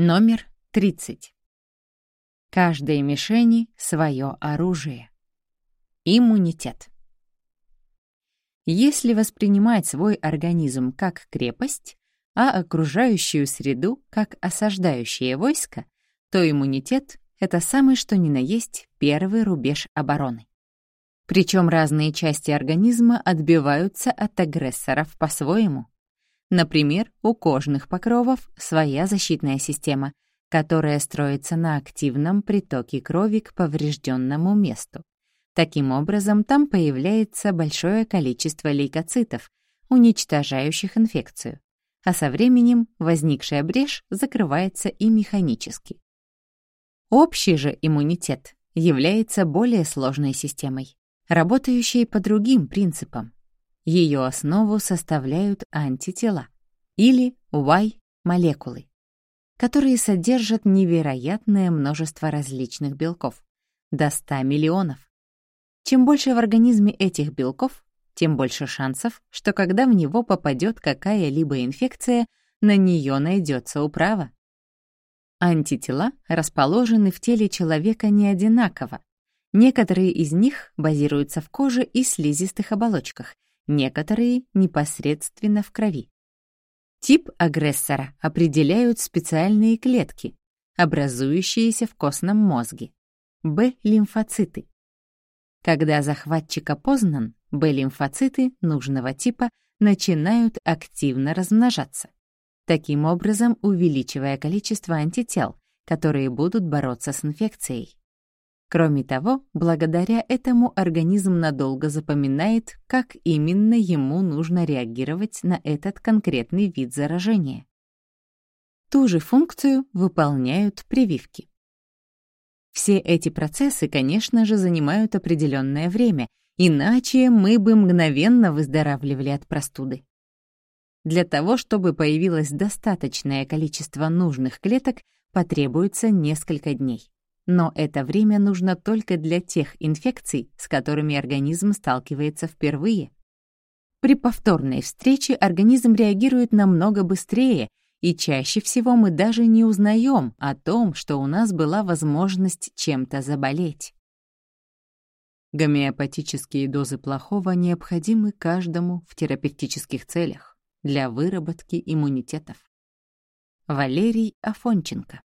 Номер 30. Каждой мишени свое оружие. Иммунитет. Если воспринимать свой организм как крепость, а окружающую среду как осаждающее войско, то иммунитет — это самый что ни на есть первый рубеж обороны. Причем разные части организма отбиваются от агрессоров по-своему. Например, у кожных покровов своя защитная система, которая строится на активном притоке крови к поврежденному месту. Таким образом, там появляется большое количество лейкоцитов, уничтожающих инфекцию, а со временем возникшая брешь закрывается и механически. Общий же иммунитет является более сложной системой, работающей по другим принципам. Ее основу составляют антитела или Y-молекулы, которые содержат невероятное множество различных белков, до 100 миллионов. Чем больше в организме этих белков, тем больше шансов, что когда в него попадет какая-либо инфекция, на нее найдется управа. Антитела расположены в теле человека не одинаково. Некоторые из них базируются в коже и слизистых оболочках, некоторые — непосредственно в крови. Тип агрессора определяют специальные клетки, образующиеся в костном мозге. Б-лимфоциты. Когда захватчик опознан, Б-лимфоциты нужного типа начинают активно размножаться, таким образом увеличивая количество антител, которые будут бороться с инфекцией. Кроме того, благодаря этому организм надолго запоминает, как именно ему нужно реагировать на этот конкретный вид заражения. Ту же функцию выполняют прививки. Все эти процессы, конечно же, занимают определенное время, иначе мы бы мгновенно выздоравливали от простуды. Для того, чтобы появилось достаточное количество нужных клеток, потребуется несколько дней но это время нужно только для тех инфекций, с которыми организм сталкивается впервые. При повторной встрече организм реагирует намного быстрее, и чаще всего мы даже не узнаем о том, что у нас была возможность чем-то заболеть. Гомеопатические дозы плохого необходимы каждому в терапевтических целях для выработки иммунитетов. Валерий Афонченко